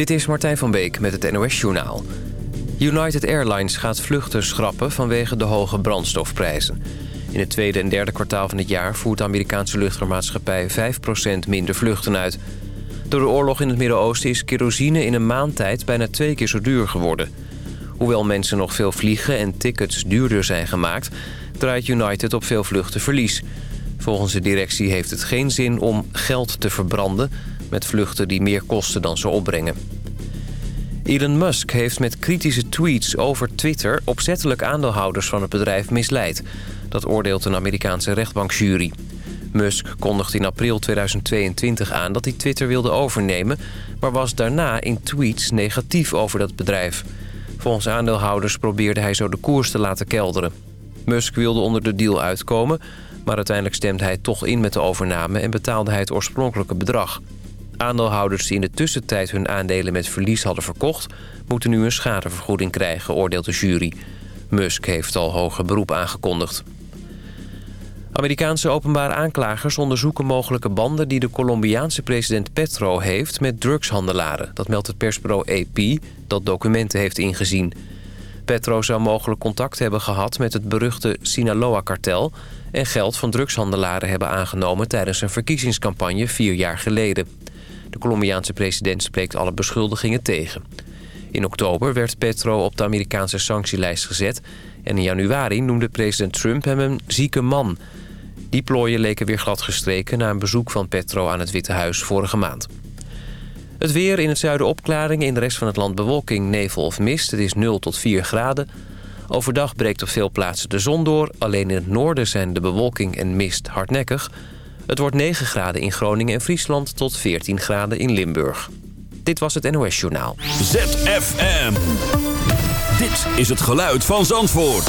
Dit is Martijn van Beek met het NOS-journaal. United Airlines gaat vluchten schrappen vanwege de hoge brandstofprijzen. In het tweede en derde kwartaal van het jaar voert de Amerikaanse luchtvaartmaatschappij 5% minder vluchten uit. Door de oorlog in het Midden-Oosten is kerosine in een maand tijd bijna twee keer zo duur geworden. Hoewel mensen nog veel vliegen en tickets duurder zijn gemaakt... draait United op veel vluchten verlies. Volgens de directie heeft het geen zin om geld te verbranden... met vluchten die meer kosten dan ze opbrengen. Elon Musk heeft met kritische tweets over Twitter... opzettelijk aandeelhouders van het bedrijf misleid. Dat oordeelt een Amerikaanse rechtbankjury. Musk kondigde in april 2022 aan dat hij Twitter wilde overnemen... maar was daarna in tweets negatief over dat bedrijf. Volgens aandeelhouders probeerde hij zo de koers te laten kelderen. Musk wilde onder de deal uitkomen... maar uiteindelijk stemde hij toch in met de overname... en betaalde hij het oorspronkelijke bedrag. Aandeelhouders die in de tussentijd hun aandelen met verlies hadden verkocht... moeten nu een schadevergoeding krijgen, oordeelt de jury. Musk heeft al hoger beroep aangekondigd. Amerikaanse openbare aanklagers onderzoeken mogelijke banden... die de Colombiaanse president Petro heeft met drugshandelaren. Dat meldt het persbureau AP, dat documenten heeft ingezien. Petro zou mogelijk contact hebben gehad met het beruchte Sinaloa-kartel... en geld van drugshandelaren hebben aangenomen... tijdens een verkiezingscampagne vier jaar geleden. De Colombiaanse president spreekt alle beschuldigingen tegen. In oktober werd Petro op de Amerikaanse sanctielijst gezet... en in januari noemde president Trump hem een zieke man. Die plooien leken weer gladgestreken na een bezoek van Petro aan het Witte Huis vorige maand. Het weer in het zuiden opklaringen, in de rest van het land bewolking, nevel of mist. Het is 0 tot 4 graden. Overdag breekt op veel plaatsen de zon door. Alleen in het noorden zijn de bewolking en mist hardnekkig... Het wordt 9 graden in Groningen en Friesland tot 14 graden in Limburg. Dit was het NOS Journaal. ZFM. Dit is het geluid van Zandvoort.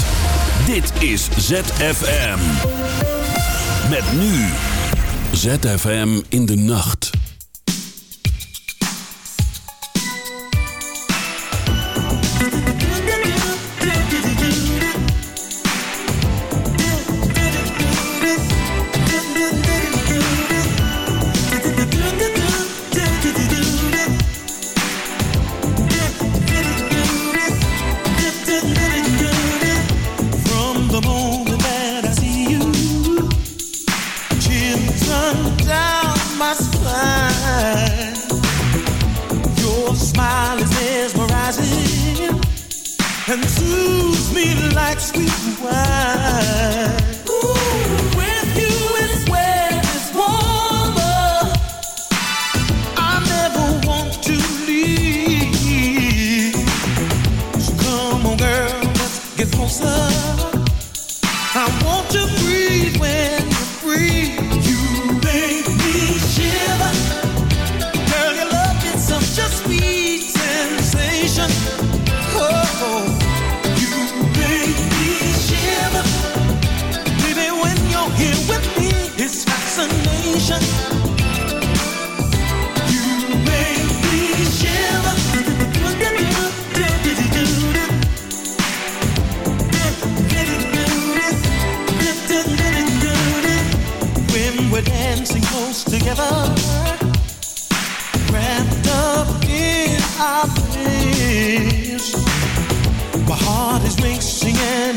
Dit is ZFM. Met nu. ZFM in de nacht.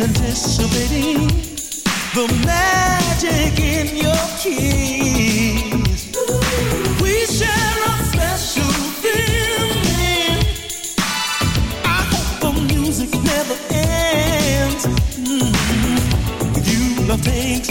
Anticipating the magic in your kiss. We share a special feeling. I hope the music never ends. Mm-hmm. You, love takes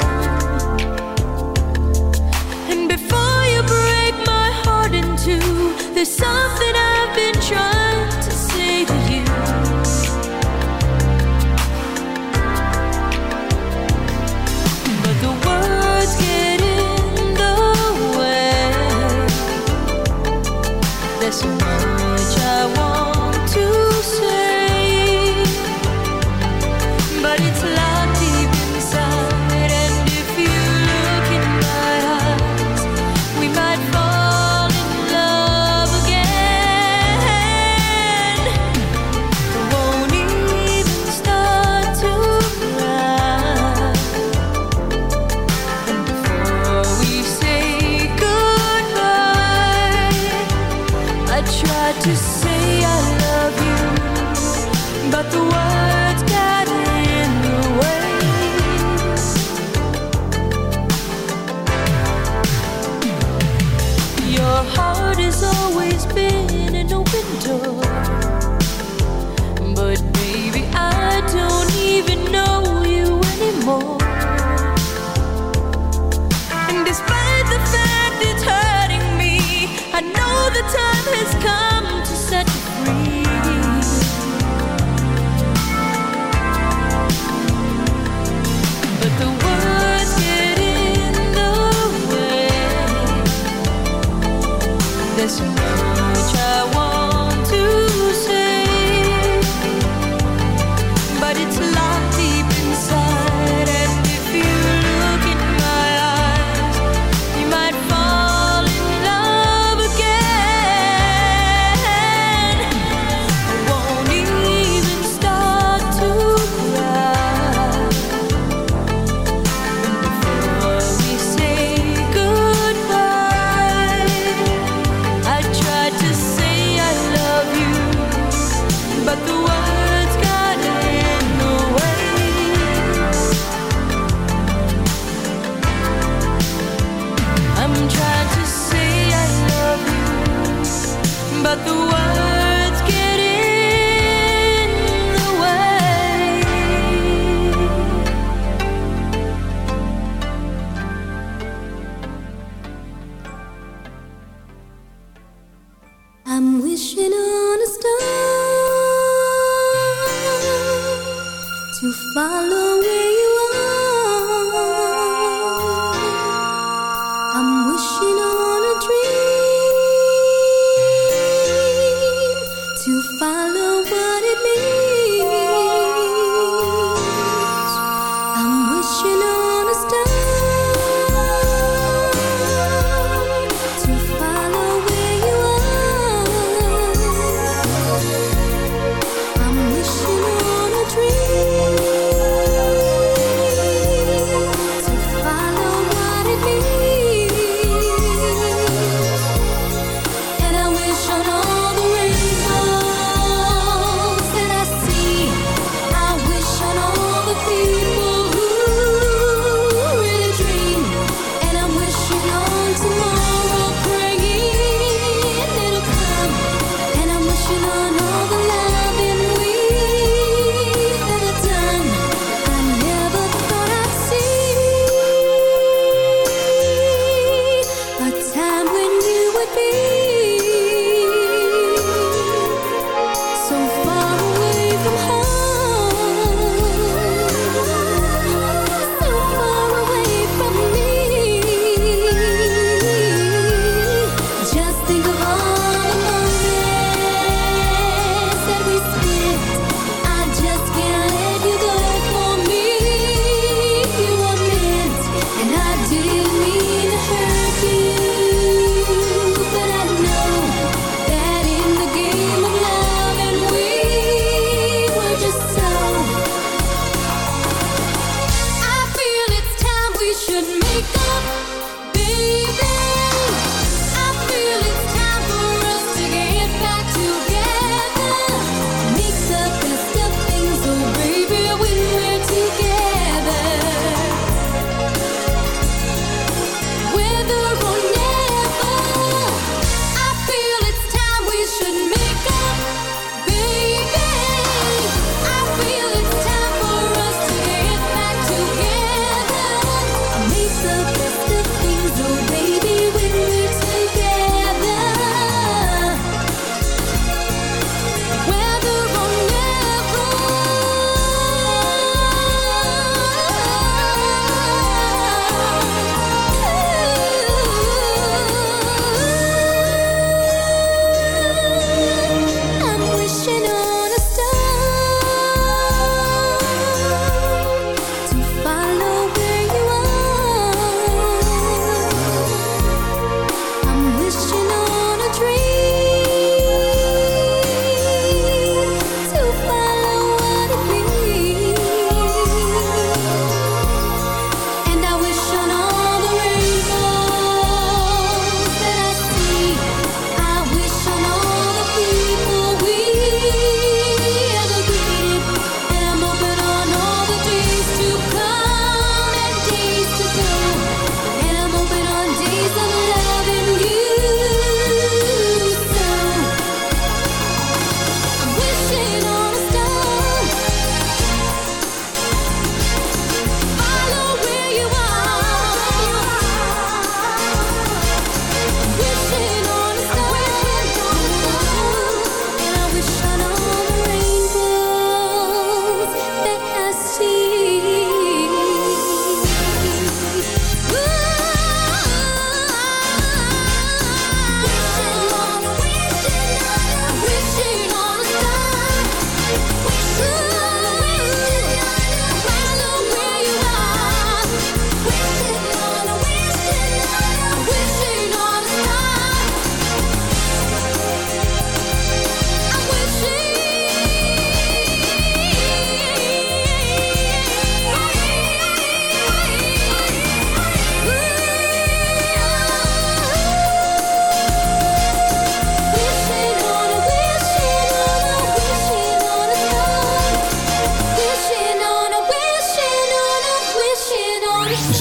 There's something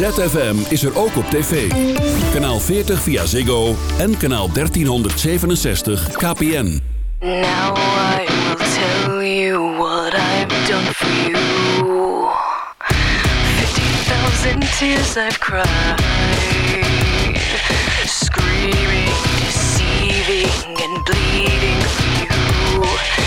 ZFM is er ook op tv. Kanaal 40 via Ziggo en kanaal 1367 KPN. Now I will tell you what I've done for you. 50,000 tears I've cried. Screaming, deceiving, and bleeding for you.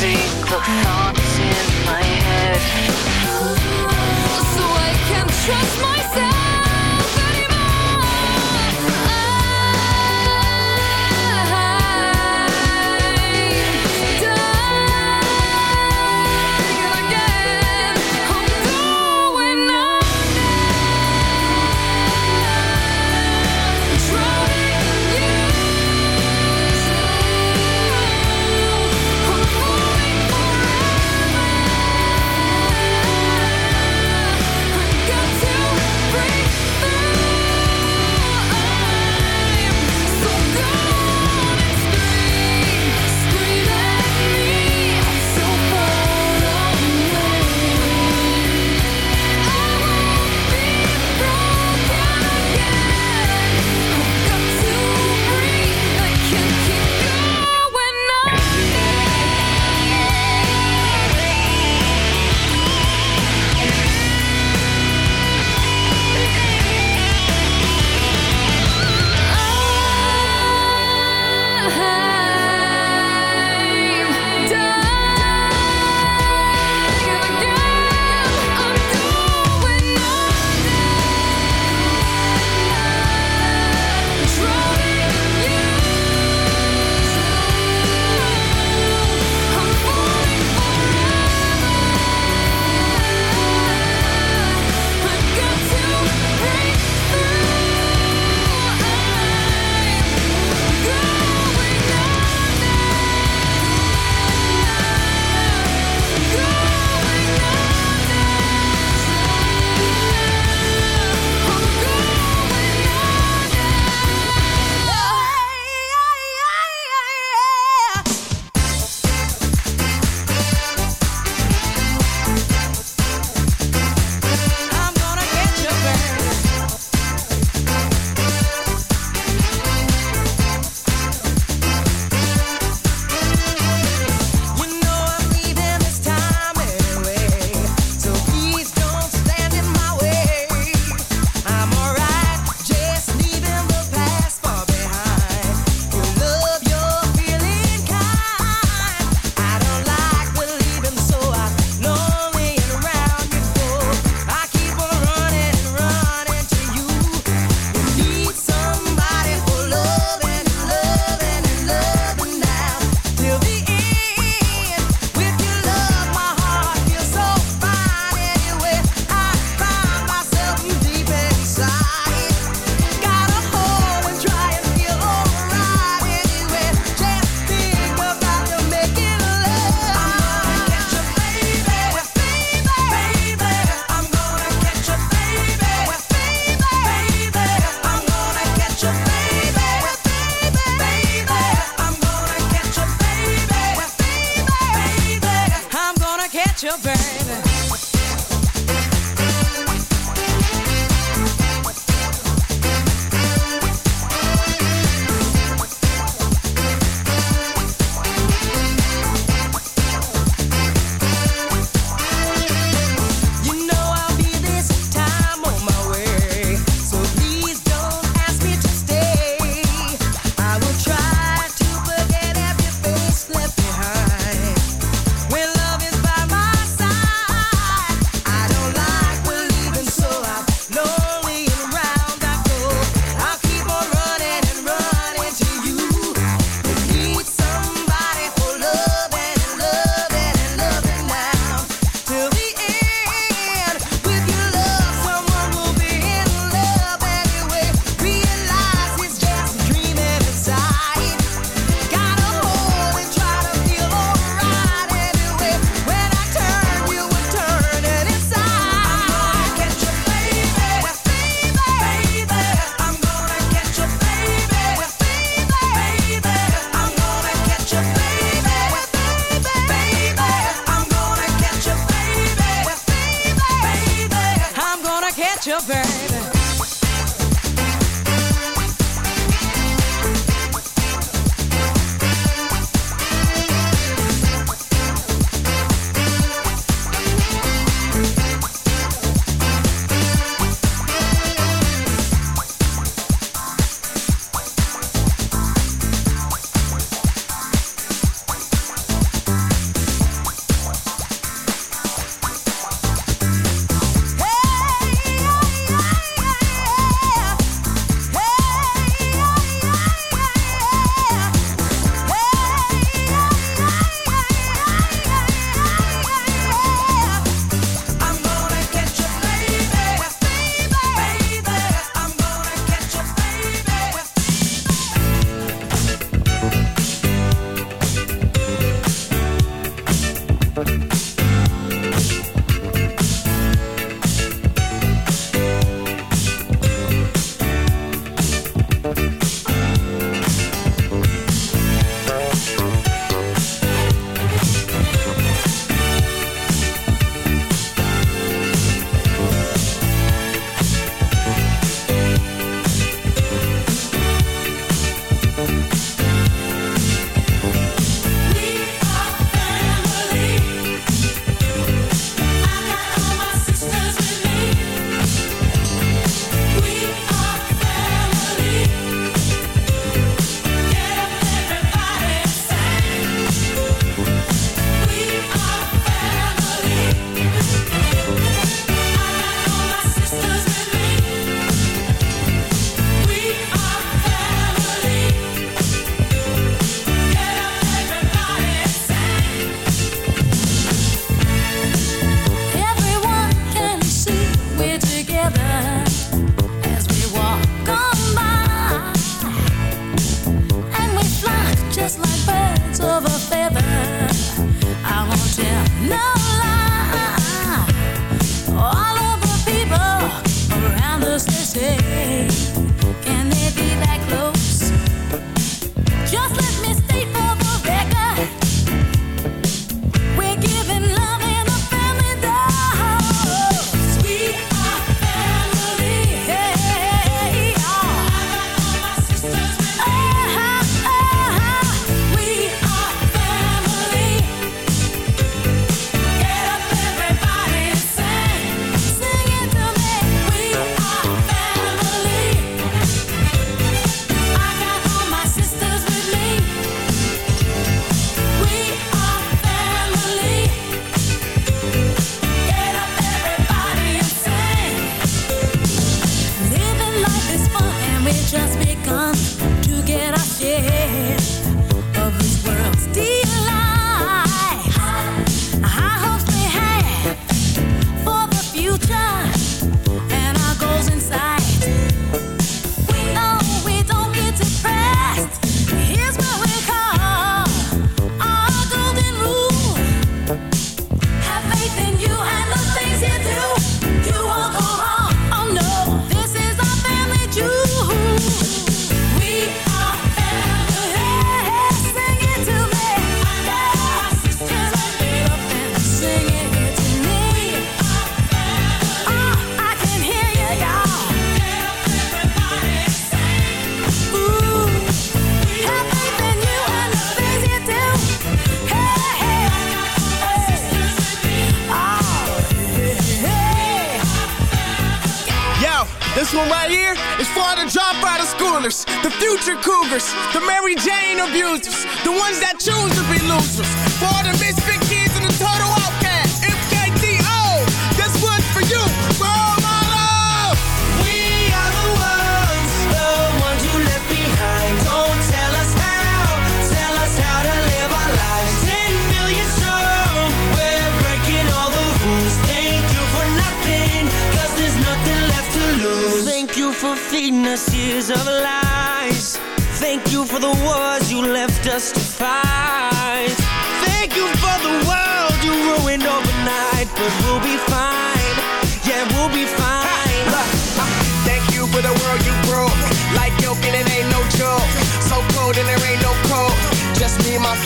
The thoughts in my head. So I can't trust myself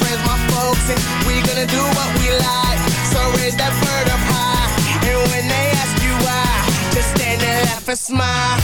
friends, my folks, and we gonna do what we like. So raise that bird up high, and when they ask you why, just stand there, laugh and smile.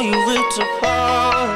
you ripped apart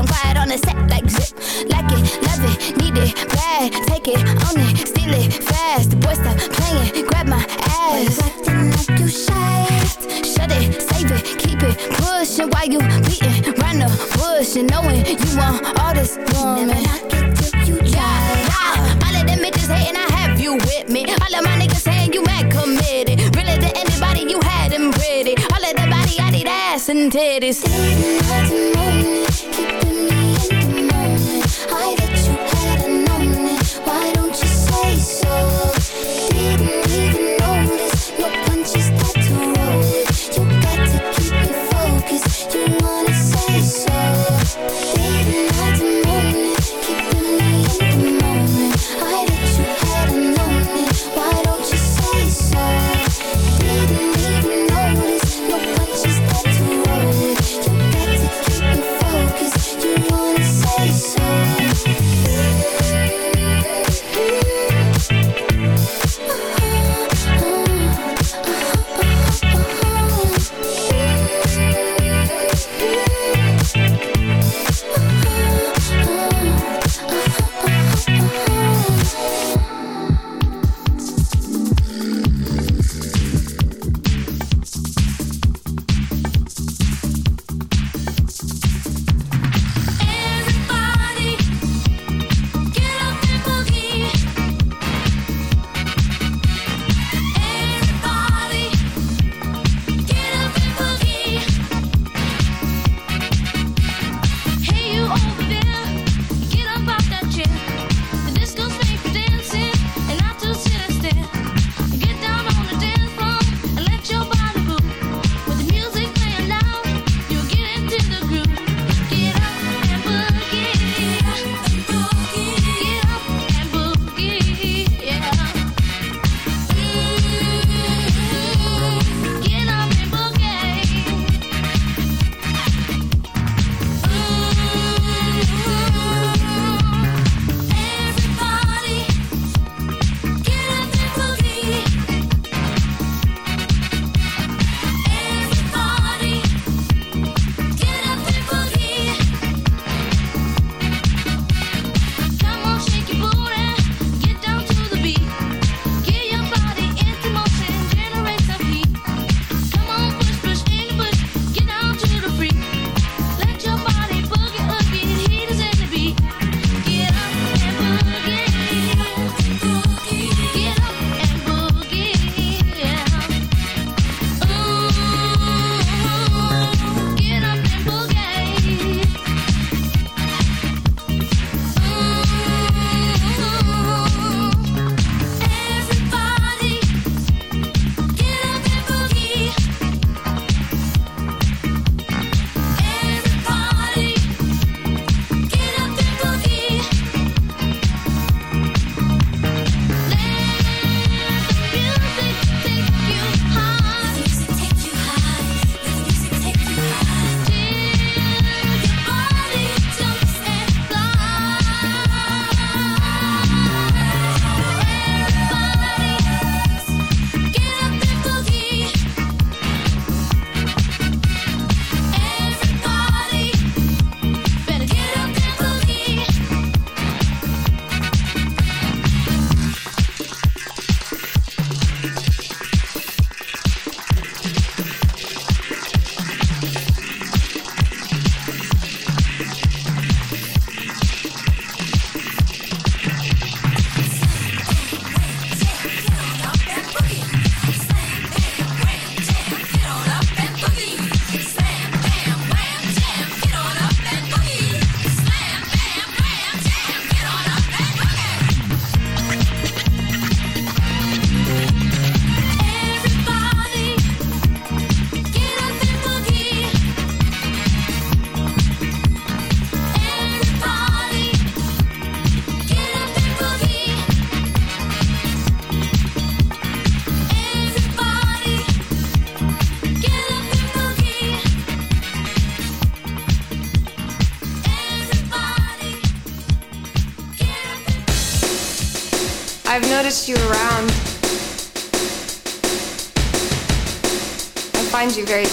and wide on the set like zip. Like it, love it, need it, bad. Take it, own it, steal it, fast. The boy stop playing, grab my ass. Acting like you shy. Shut it, save it, keep it, pushin'. Why you beatin', round the bush and you want all this woman. Never knock it till you try. Yeah. All of them bitches hating, I have you with me. All of my niggas saying you mad committed. Really to anybody, you had them pretty. All of the body, I need ass and titties. Didn't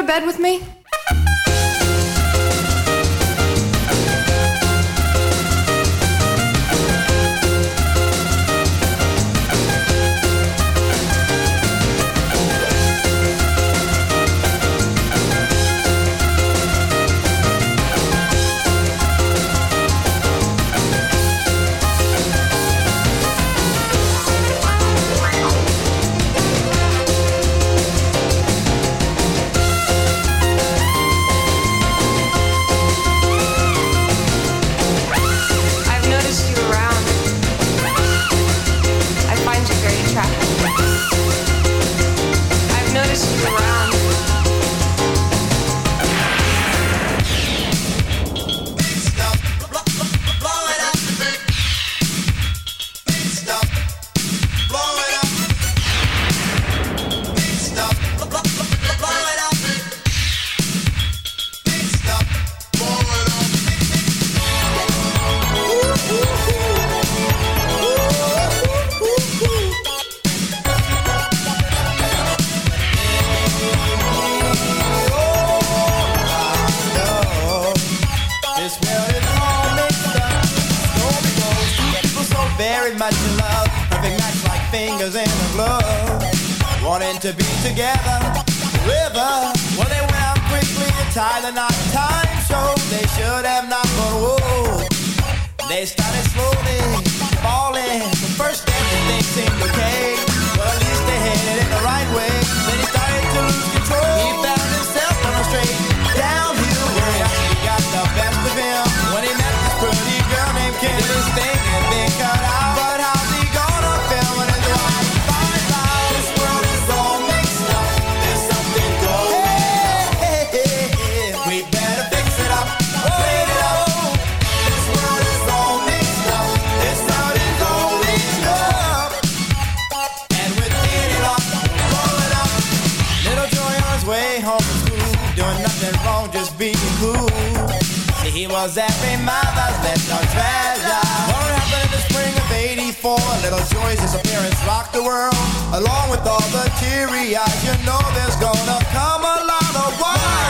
to bed with me? nothing wrong just being cool. He was every mother's little treasure. What happened in the spring of 84? Little Joy's disappearance rocked the world. Along with all the teary eyes, you know there's gonna come a lot of war.